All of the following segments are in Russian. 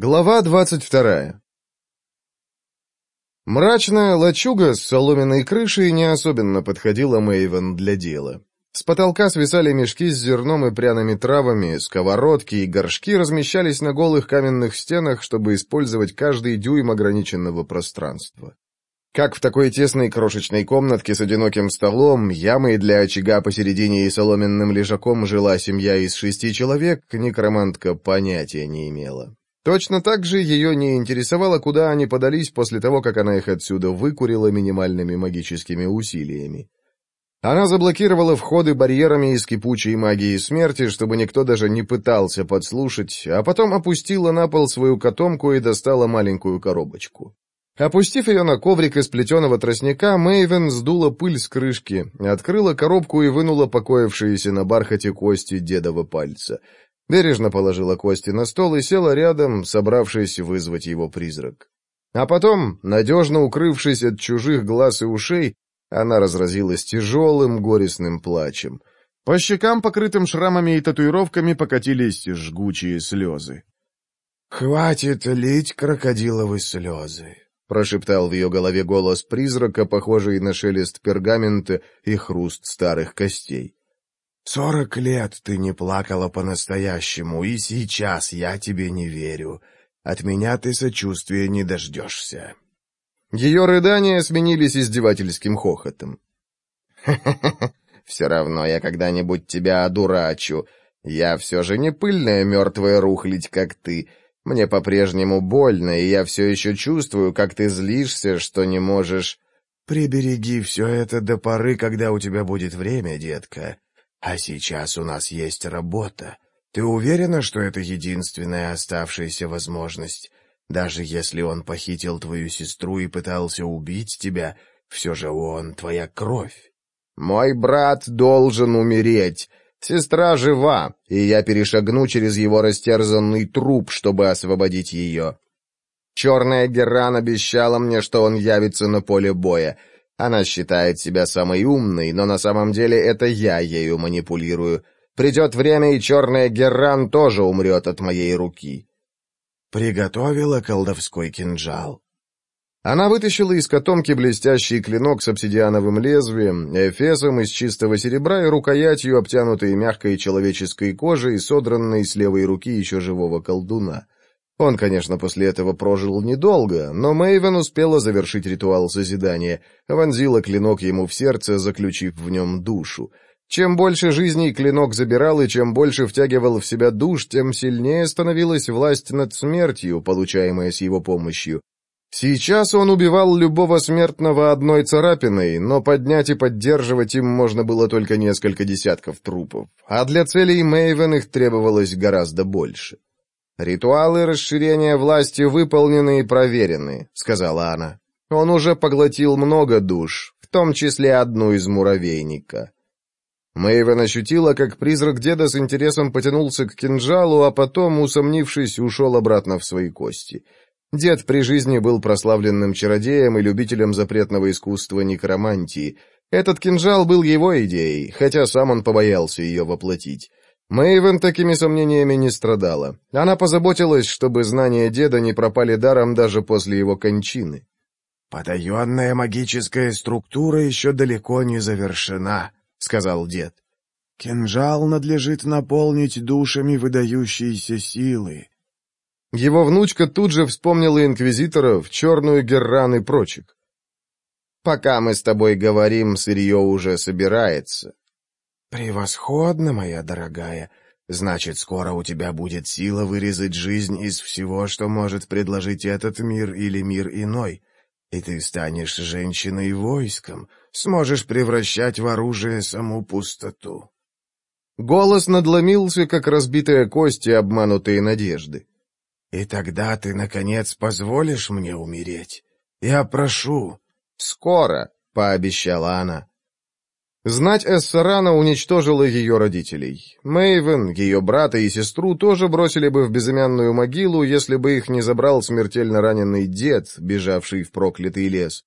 Глава двадцать вторая. Мрачная лачуга с соломенной крышей не особенно подходила Мэйвен для дела. С потолка свисали мешки с зерном и пряными травами, сковородки и горшки размещались на голых каменных стенах, чтобы использовать каждый дюйм ограниченного пространства. Как в такой тесной крошечной комнатке с одиноким столом, ямой для очага посередине и соломенным лежаком жила семья из шести человек, некромантка понятия не имела. Точно так же ее не интересовало, куда они подались после того, как она их отсюда выкурила минимальными магическими усилиями. Она заблокировала входы барьерами из кипучей магии смерти, чтобы никто даже не пытался подслушать, а потом опустила на пол свою котомку и достала маленькую коробочку. Опустив ее на коврик из плетеного тростника, Мэйвен сдула пыль с крышки, открыла коробку и вынула покоившиеся на бархате кости дедова пальца — Бережно положила кости на стол и села рядом, собравшись вызвать его призрак. А потом, надежно укрывшись от чужих глаз и ушей, она разразилась тяжелым горестным плачем. По щекам, покрытым шрамами и татуировками, покатились жгучие слезы. «Хватит лить крокодиловые слезы», — прошептал в ее голове голос призрака, похожий на шелест пергамента и хруст старых костей. Сорок лет ты не плакала по-настоящему, и сейчас я тебе не верю. От меня ты сочувствия не дождешься». Ее рыдания сменились издевательским хохотом. «Ха-ха-ха, все равно я когда-нибудь тебя одурачу. Я все же не пыльная мертвая рухлить, как ты. Мне по-прежнему больно, и я все еще А сейчас у нас есть работа. Ты уверена, что это единственная оставшаяся возможность? Даже если он похитил твою сестру и пытался убить тебя, все же он твоя кровь. Мой брат должен умереть. Сестра жива, и я перешагну через его растерзанный труп, чтобы освободить ее. Черная Геран обещала мне, что он явится на поле боя. Она считает себя самой умной, но на самом деле это я ею манипулирую. Придет время, и черная Герран тоже умрет от моей руки. Приготовила колдовской кинжал. Она вытащила из котомки блестящий клинок с обсидиановым лезвием, эфесом из чистого серебра и рукоятью, обтянутой мягкой человеческой кожей, содранной с левой руки еще живого колдуна. Он, конечно, после этого прожил недолго, но Мэйвен успела завершить ритуал созидания, вонзила клинок ему в сердце, заключив в нем душу. Чем больше жизней клинок забирал и чем больше втягивал в себя душ, тем сильнее становилась власть над смертью, получаемая с его помощью. Сейчас он убивал любого смертного одной царапиной, но поднять и поддерживать им можно было только несколько десятков трупов, а для целей Мэйвен их требовалось гораздо больше. «Ритуалы расширения власти выполнены и проверены», — сказала она. «Он уже поглотил много душ, в том числе одну из муравейника». Мэйвен ощутила, как призрак деда с интересом потянулся к кинжалу, а потом, усомнившись, ушел обратно в свои кости. Дед при жизни был прославленным чародеем и любителем запретного искусства некромантии. Этот кинжал был его идеей, хотя сам он побоялся ее воплотить. Мэйвен такими сомнениями не страдала. Она позаботилась, чтобы знания деда не пропали даром даже после его кончины. «Подаенная магическая структура еще далеко не завершена», — сказал дед. «Кинжал надлежит наполнить душами выдающиеся силы». Его внучка тут же вспомнила инквизиторов, черную герран и прочих. «Пока мы с тобой говорим, сырье уже собирается», «Превосходно, моя дорогая. Значит, скоро у тебя будет сила вырезать жизнь из всего, что может предложить этот мир или мир иной. И ты станешь женщиной войском, сможешь превращать в оружие саму пустоту». Голос надломился, как разбитые кости, обманутые надежды. «И тогда ты, наконец, позволишь мне умереть? Я прошу!» «Скоро!» — пообещала она. Знать Эссарана уничтожила ее родителей. Мэйвен, ее брата и сестру тоже бросили бы в безымянную могилу, если бы их не забрал смертельно раненый дед, бежавший в проклятый лес.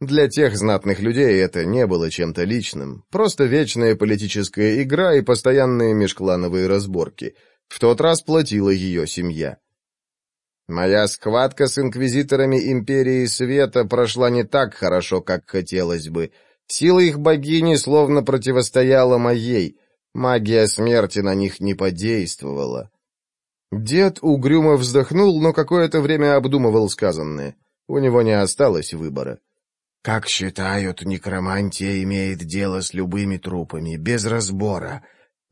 Для тех знатных людей это не было чем-то личным, просто вечная политическая игра и постоянные межклановые разборки. В тот раз платила ее семья. «Моя схватка с инквизиторами Империи Света прошла не так хорошо, как хотелось бы», Сила их богини словно противостояла моей. Магия смерти на них не подействовала. Дед угрюмо вздохнул, но какое-то время обдумывал сказанное. У него не осталось выбора. Как считают, некромантия имеет дело с любыми трупами, без разбора.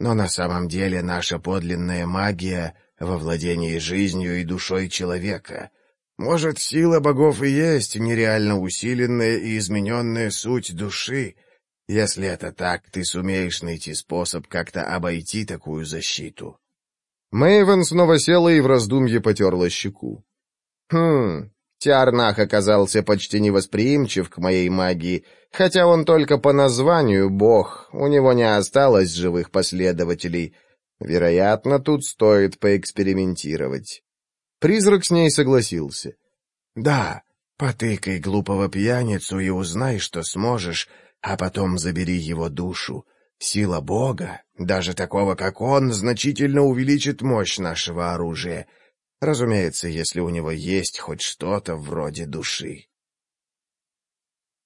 Но на самом деле наша подлинная магия во владении жизнью и душой человека — может, сила богов и есть нереально усиленная и измененная суть души. Если это так, ты сумеешь найти способ как-то обойти такую защиту. Мэйвен снова села и в раздумье потерла щеку. Хм, Тиарнах оказался почти невосприимчив к моей магии, хотя он только по названию бог, у него не осталось живых последователей. Вероятно, тут стоит поэкспериментировать. Призрак с ней согласился. «Да, потыкай глупого пьяницу и узнай, что сможешь, а потом забери его душу. Сила Бога, даже такого, как он, значительно увеличит мощь нашего оружия. Разумеется, если у него есть хоть что-то вроде души».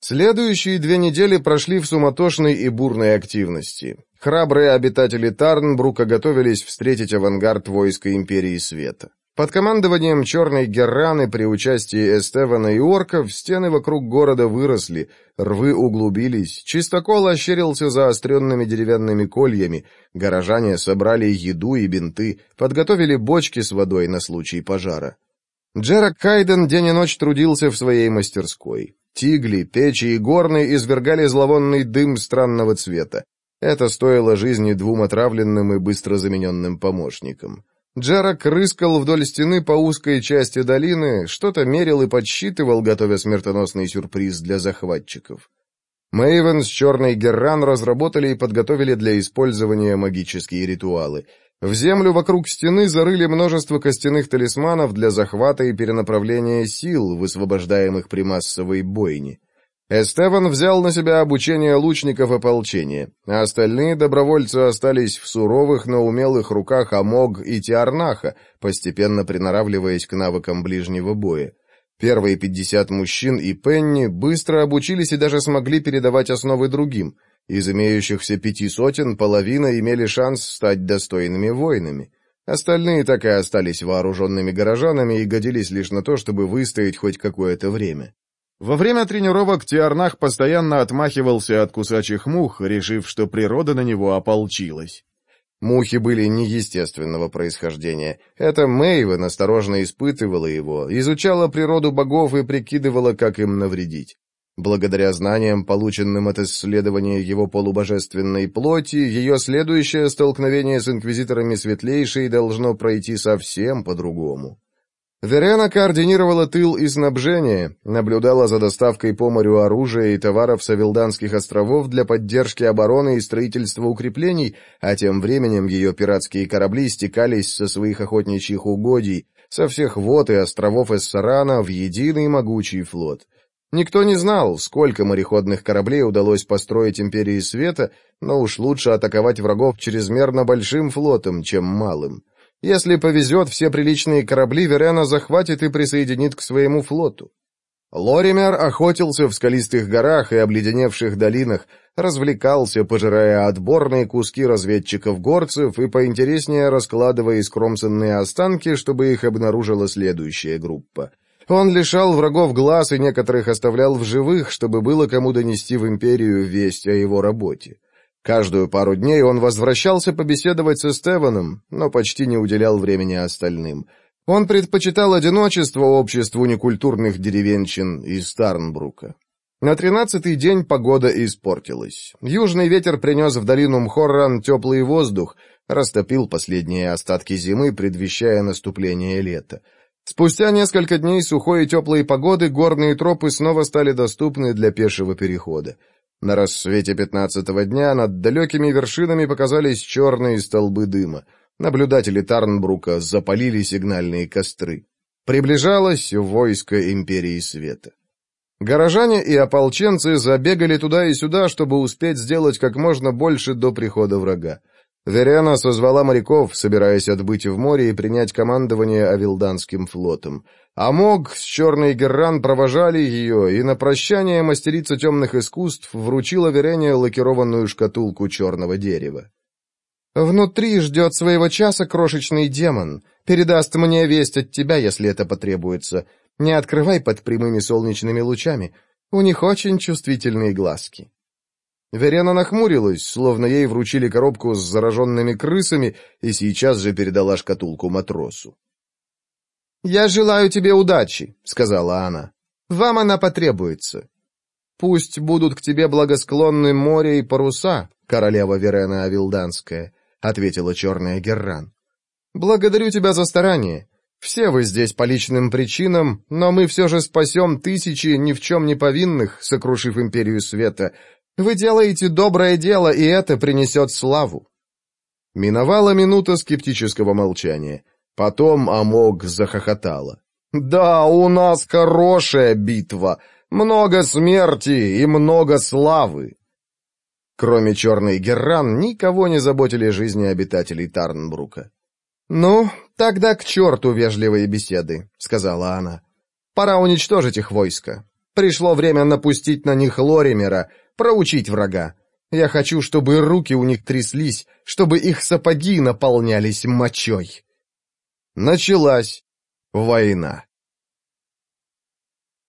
Следующие две недели прошли в суматошной и бурной активности. Храбрые обитатели Тарнбрука готовились встретить авангард войска Империи Света. Под командованием Черной Герраны при участии Эстевана и орков стены вокруг города выросли, рвы углубились, чистокол ощерился заостренными деревянными кольями, горожане собрали еду и бинты, подготовили бочки с водой на случай пожара. Джерак Кайден день и ночь трудился в своей мастерской. Тигли, печи и горны извергали зловонный дым странного цвета. Это стоило жизни двум отравленным и быстро замененным помощникам. Джарак рыскал вдоль стены по узкой части долины, что-то мерил и подсчитывал, готовя смертоносный сюрприз для захватчиков. Мэйвен с Черной Герран разработали и подготовили для использования магические ритуалы. В землю вокруг стены зарыли множество костяных талисманов для захвата и перенаправления сил, высвобождаемых при массовой бойне. Эстеван взял на себя обучение лучников ополчения, а остальные добровольцы остались в суровых, но умелых руках Амог и Тиарнаха, постепенно приноравливаясь к навыкам ближнего боя. Первые пятьдесят мужчин и Пенни быстро обучились и даже смогли передавать основы другим. Из имеющихся пяти сотен половина имели шанс стать достойными воинами. Остальные так и остались вооруженными горожанами и годились лишь на то, чтобы выстоять хоть какое-то время. Во время тренировок Тиарнах постоянно отмахивался от кусачих мух, решив, что природа на него ополчилась. Мухи были неестественного происхождения. Это Мэйва осторожно испытывала его, изучала природу богов и прикидывала, как им навредить. Благодаря знаниям, полученным от исследования его полубожественной плоти, ее следующее столкновение с инквизиторами Светлейшей должно пройти совсем по-другому. Верена координировала тыл и снабжение, наблюдала за доставкой по морю оружия и товаров с Авилданских островов для поддержки обороны и строительства укреплений, а тем временем ее пиратские корабли стекались со своих охотничьих угодий, со всех вод и островов Эссарана в единый могучий флот. Никто не знал, сколько мореходных кораблей удалось построить Империи Света, но уж лучше атаковать врагов чрезмерно большим флотом, чем малым. Если повезет, все приличные корабли Верена захватит и присоединит к своему флоту. Лоример охотился в скалистых горах и обледеневших долинах, развлекался, пожирая отборные куски разведчиков-горцев и поинтереснее раскладывая искромсанные останки, чтобы их обнаружила следующая группа. Он лишал врагов глаз и некоторых оставлял в живых, чтобы было кому донести в империю весть о его работе. Каждую пару дней он возвращался побеседовать со Стеваном, но почти не уделял времени остальным. Он предпочитал одиночество обществу некультурных деревенщин из Старнбрука. На тринадцатый день погода испортилась. Южный ветер принес в долину Мхорран теплый воздух, растопил последние остатки зимы, предвещая наступление лета. Спустя несколько дней сухой и теплой погоды горные тропы снова стали доступны для пешего перехода. На рассвете пятнадцатого дня над далекими вершинами показались черные столбы дыма. Наблюдатели Тарнбрука запалили сигнальные костры. Приближалось войско Империи Света. Горожане и ополченцы забегали туда и сюда, чтобы успеть сделать как можно больше до прихода врага. Верена созвала моряков, собираясь отбыть в море и принять командование Авилданским флотом. Амог с Черной Герран провожали ее, и на прощание мастерица темных искусств вручила Верене лакированную шкатулку черного дерева. «Внутри ждет своего часа крошечный демон. Передаст мне весть от тебя, если это потребуется. Не открывай под прямыми солнечными лучами. У них очень чувствительные глазки». Верена нахмурилась, словно ей вручили коробку с зараженными крысами, и сейчас же передала шкатулку матросу. «Я желаю тебе удачи», — сказала она. «Вам она потребуется. Пусть будут к тебе благосклонны море и паруса, королева Верена Авилданская», — ответила черная Герран. «Благодарю тебя за старание. Все вы здесь по личным причинам, но мы все же спасем тысячи ни в чем не повинных, сокрушив Империю Света, вы делаете доброе дело, и это принесет славу». Миновала минута скептического молчания. Потом Амок захохотала. «Да, у нас хорошая битва. Много смерти и много славы». Кроме черной Герран, никого не заботили жизни обитателей Тарнбрука. «Ну, тогда к черту вежливые беседы», — сказала она. «Пора уничтожить их войско. Пришло время напустить на них Лоримера, проучить врага. Я хочу, чтобы руки у них тряслись, чтобы их сапоги наполнялись мочой. Началась война.